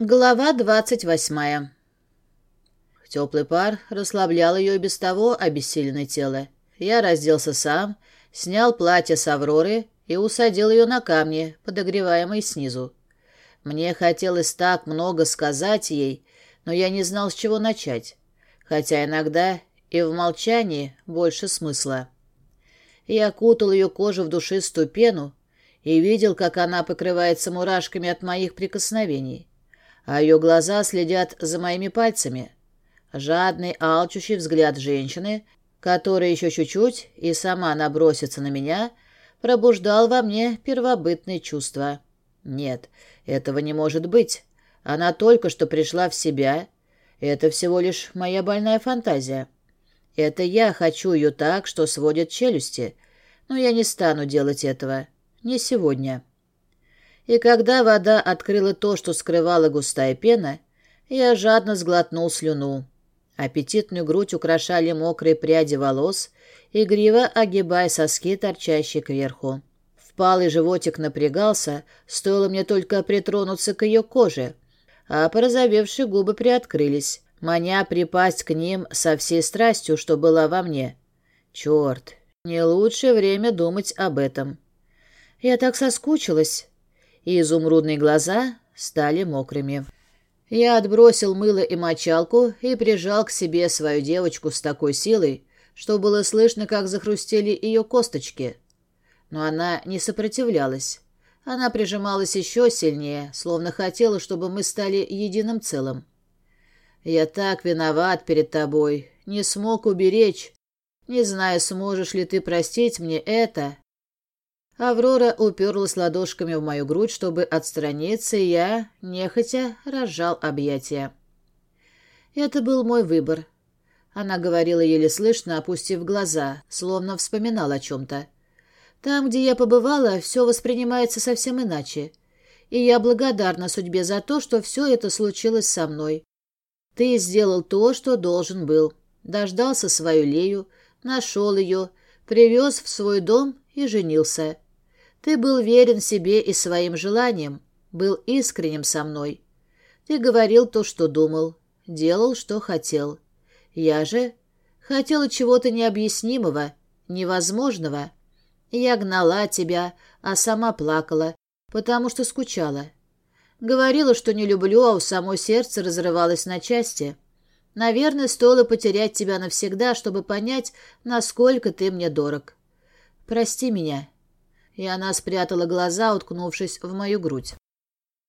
Глава двадцать восьмая. Теплый пар расслаблял ее и без того обессиленное тело. Я разделся сам, снял платье с Авроры и усадил ее на камни, подогреваемые снизу. Мне хотелось так много сказать ей, но я не знал, с чего начать, хотя иногда и в молчании больше смысла. Я окутал ее кожу в душистую пену и видел, как она покрывается мурашками от моих прикосновений а ее глаза следят за моими пальцами. Жадный, алчущий взгляд женщины, которая еще чуть-чуть и сама набросится на меня, пробуждал во мне первобытные чувства. Нет, этого не может быть. Она только что пришла в себя. Это всего лишь моя больная фантазия. Это я хочу ее так, что сводит челюсти, но я не стану делать этого. Не сегодня. И когда вода открыла то, что скрывала густая пена, я жадно сглотнул слюну. Аппетитную грудь украшали мокрые пряди волос, игриво огибая соски, торчащие кверху. Впалый животик напрягался, стоило мне только притронуться к ее коже, а порозовевшие губы приоткрылись, маня припасть к ним со всей страстью, что была во мне. Черт, не лучшее время думать об этом. Я так соскучилась и изумрудные глаза стали мокрыми. Я отбросил мыло и мочалку и прижал к себе свою девочку с такой силой, что было слышно, как захрустели ее косточки. Но она не сопротивлялась. Она прижималась еще сильнее, словно хотела, чтобы мы стали единым целым. «Я так виноват перед тобой, не смог уберечь. Не знаю, сможешь ли ты простить мне это, Аврора уперлась ладошками в мою грудь, чтобы отстраниться, и я, нехотя, разжал объятия. Это был мой выбор. Она говорила еле слышно, опустив глаза, словно вспоминала о чем-то. Там, где я побывала, все воспринимается совсем иначе. И я благодарна судьбе за то, что все это случилось со мной. Ты сделал то, что должен был. Дождался свою Лею, нашел ее, привез в свой дом и женился. Ты был верен себе и своим желаниям, был искренним со мной. Ты говорил то, что думал, делал, что хотел. Я же хотела чего-то необъяснимого, невозможного. Я гнала тебя, а сама плакала, потому что скучала. Говорила, что не люблю, а у самой сердце разрывалось на части. Наверное, стоило потерять тебя навсегда, чтобы понять, насколько ты мне дорог. Прости меня, и она спрятала глаза, уткнувшись в мою грудь.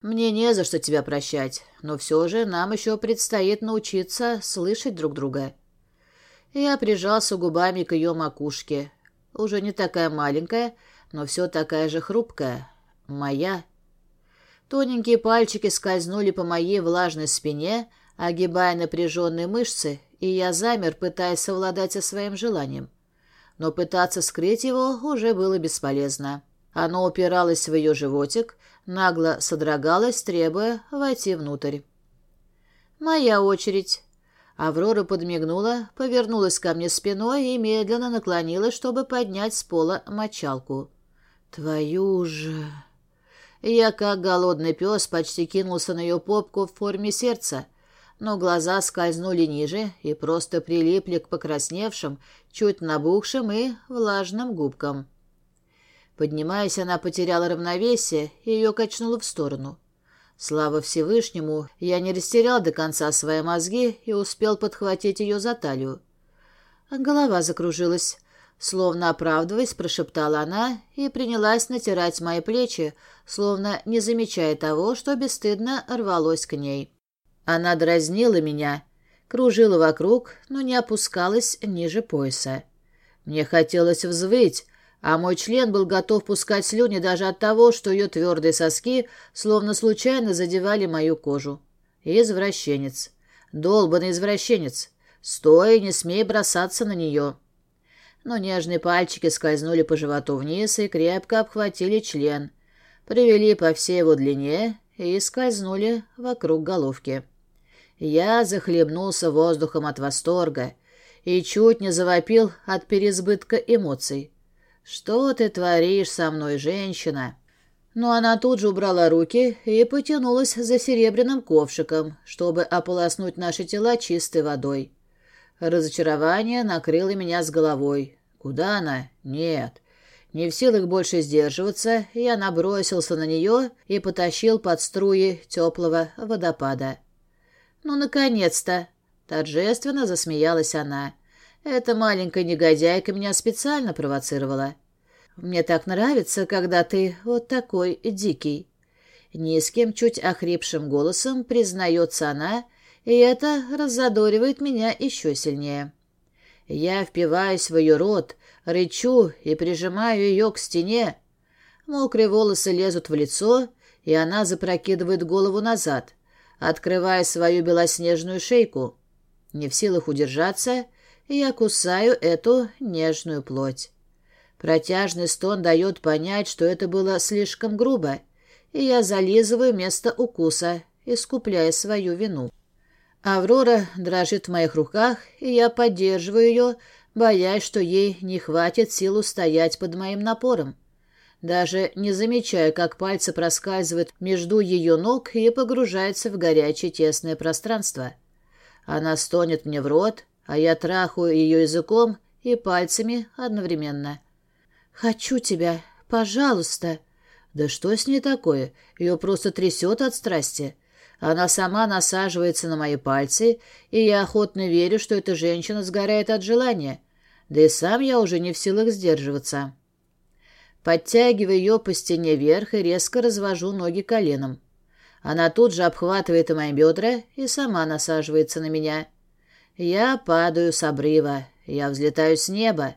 «Мне не за что тебя прощать, но все же нам еще предстоит научиться слышать друг друга». Я прижался губами к ее макушке. Уже не такая маленькая, но все такая же хрупкая. Моя. Тоненькие пальчики скользнули по моей влажной спине, огибая напряженные мышцы, и я замер, пытаясь совладать со своим желанием но пытаться скрыть его уже было бесполезно. Оно упиралось в ее животик, нагло содрогалось, требуя войти внутрь. «Моя очередь». Аврора подмигнула, повернулась ко мне спиной и медленно наклонилась, чтобы поднять с пола мочалку. «Твою же...» Я, как голодный пес, почти кинулся на ее попку в форме сердца — но глаза скользнули ниже и просто прилипли к покрасневшим, чуть набухшим и влажным губкам. Поднимаясь, она потеряла равновесие и ее качнуло в сторону. Слава Всевышнему, я не растерял до конца свои мозги и успел подхватить ее за талию. Голова закружилась. Словно оправдываясь, прошептала она и принялась натирать мои плечи, словно не замечая того, что бесстыдно рвалось к ней. Она дразнила меня, кружила вокруг, но не опускалась ниже пояса. Мне хотелось взвыть, а мой член был готов пускать слюни даже от того, что ее твердые соски словно случайно задевали мою кожу. Извращенец. Долбанный извращенец. Стой, не смей бросаться на нее. Но нежные пальчики скользнули по животу вниз и крепко обхватили член, привели по всей его длине и скользнули вокруг головки. Я захлебнулся воздухом от восторга и чуть не завопил от переизбытка эмоций. «Что ты творишь со мной, женщина?» Но она тут же убрала руки и потянулась за серебряным ковшиком, чтобы ополоснуть наши тела чистой водой. Разочарование накрыло меня с головой. Куда она? Нет. Не в силах больше сдерживаться, я набросился на нее и потащил под струи теплого водопада. «Ну, наконец-то!» — торжественно засмеялась она. «Эта маленькая негодяйка меня специально провоцировала. Мне так нравится, когда ты вот такой дикий». Низким, чуть охрипшим голосом признается она, и это раззадоривает меня еще сильнее. Я впиваюсь в ее рот, рычу и прижимаю ее к стене. Мокрые волосы лезут в лицо, и она запрокидывает голову назад, открывая свою белоснежную шейку. Не в силах удержаться, я кусаю эту нежную плоть. Протяжный стон дает понять, что это было слишком грубо, и я зализываю место укуса, искупляя свою вину. Аврора дрожит в моих руках, и я поддерживаю ее, боясь, что ей не хватит сил устоять под моим напором. Даже не замечая, как пальцы проскальзывают между ее ног и погружаются в горячее тесное пространство. Она стонет мне в рот, а я трахаю ее языком и пальцами одновременно. «Хочу тебя, пожалуйста!» «Да что с ней такое? Ее просто трясет от страсти!» Она сама насаживается на мои пальцы, и я охотно верю, что эта женщина сгорает от желания. Да и сам я уже не в силах сдерживаться. Подтягиваю ее по стене вверх и резко развожу ноги коленом. Она тут же обхватывает мои бедра и сама насаживается на меня. Я падаю с обрыва, я взлетаю с неба.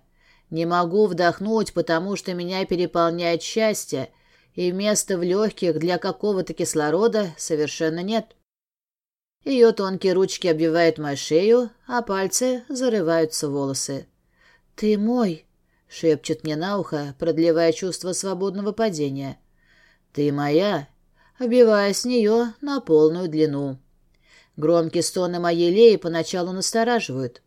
Не могу вдохнуть, потому что меня переполняет счастье — и места в легких для какого-то кислорода совершенно нет. Ее тонкие ручки обвивают мою шею, а пальцы зарываются в волосы. «Ты мой!» — шепчет мне на ухо, продлевая чувство свободного падения. «Ты моя!» — обвивая с нее на полную длину. Громкие стоны моей леи поначалу настораживают.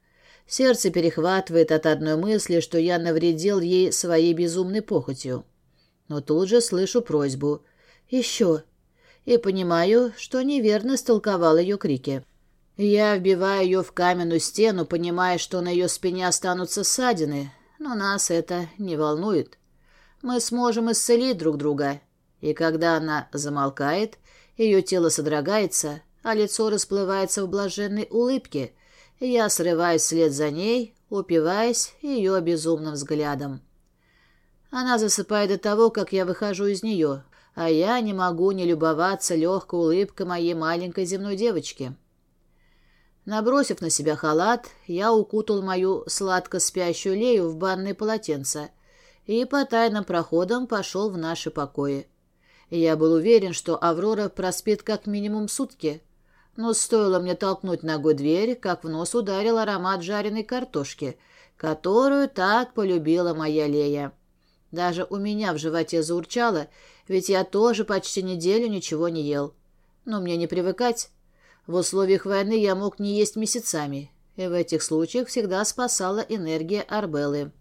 Сердце перехватывает от одной мысли, что я навредил ей своей безумной похотью но тут же слышу просьбу «Еще!» и понимаю, что неверно истолковал ее крики. Я вбиваю ее в каменную стену, понимая, что на ее спине останутся ссадины, но нас это не волнует. Мы сможем исцелить друг друга. И когда она замолкает, ее тело содрогается, а лицо расплывается в блаженной улыбке, я срываюсь вслед за ней, упиваясь ее безумным взглядом. Она засыпает до того, как я выхожу из нее, а я не могу не любоваться легкой улыбкой моей маленькой земной девочки. Набросив на себя халат, я укутал мою сладко спящую Лею в банное полотенце и по тайным проходам пошел в наши покои. Я был уверен, что Аврора проспит как минимум сутки, но стоило мне толкнуть ногой дверь, как в нос ударил аромат жареной картошки, которую так полюбила моя Лея. Даже у меня в животе заурчало, ведь я тоже почти неделю ничего не ел. Но мне не привыкать. В условиях войны я мог не есть месяцами, и в этих случаях всегда спасала энергия Арбеллы.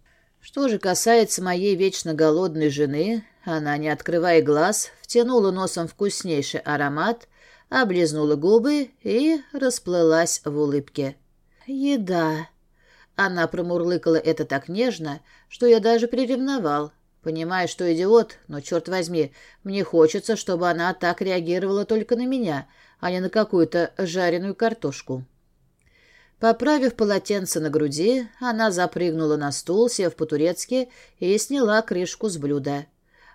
Что же касается моей вечно голодной жены, она, не открывая глаз, втянула носом вкуснейший аромат, облизнула губы и расплылась в улыбке. «Еда!» Она промурлыкала это так нежно, что я даже приревновал, Понимаю, что идиот, но, черт возьми, мне хочется, чтобы она так реагировала только на меня, а не на какую-то жареную картошку. Поправив полотенце на груди, она запрыгнула на стул, сев по-турецки, и сняла крышку с блюда.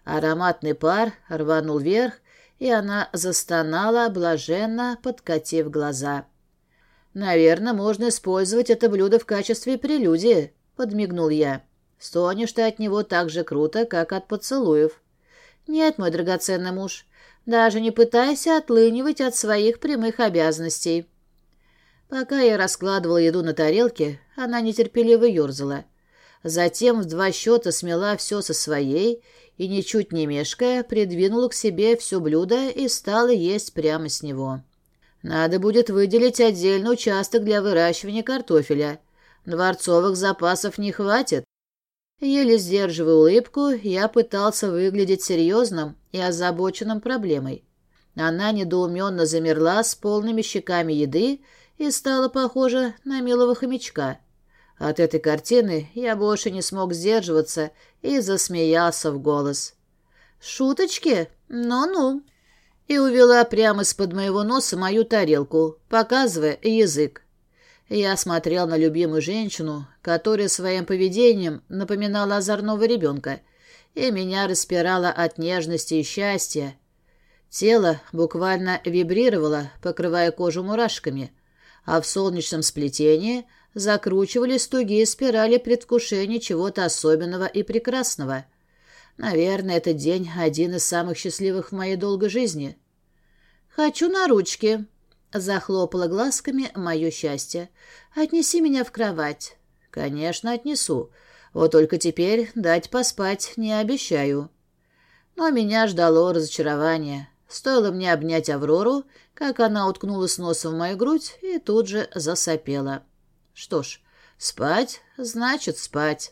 Ароматный пар рванул вверх, и она застонала, блаженно подкатив глаза. «Наверное, можно использовать это блюдо в качестве прелюдии», — подмигнул я. Стонешь ты от него так же круто, как от поцелуев. Нет, мой драгоценный муж, даже не пытайся отлынивать от своих прямых обязанностей. Пока я раскладывала еду на тарелке, она нетерпеливо ерзала. Затем в два счета смела все со своей и, ничуть не мешкая, придвинула к себе все блюдо и стала есть прямо с него. Надо будет выделить отдельный участок для выращивания картофеля. Дворцовых запасов не хватит. Еле сдерживая улыбку, я пытался выглядеть серьезным и озабоченным проблемой. Она недоуменно замерла с полными щеками еды и стала похожа на милого хомячка. От этой картины я больше не смог сдерживаться и засмеялся в голос. «Шуточки? Ну-ну!» И увела прямо из-под моего носа мою тарелку, показывая язык. Я смотрел на любимую женщину, которая своим поведением напоминала озорного ребенка, и меня распирало от нежности и счастья. Тело буквально вибрировало, покрывая кожу мурашками, а в солнечном сплетении закручивались тугие спирали предвкушения чего-то особенного и прекрасного. Наверное, этот день один из самых счастливых в моей долгой жизни. «Хочу на ручки», — захлопала глазками мое счастье. «Отнеси меня в кровать». «Конечно, отнесу. Вот только теперь дать поспать не обещаю». Но меня ждало разочарование. Стоило мне обнять Аврору, как она уткнулась носом в мою грудь и тут же засопела. Что ж, спать значит спать.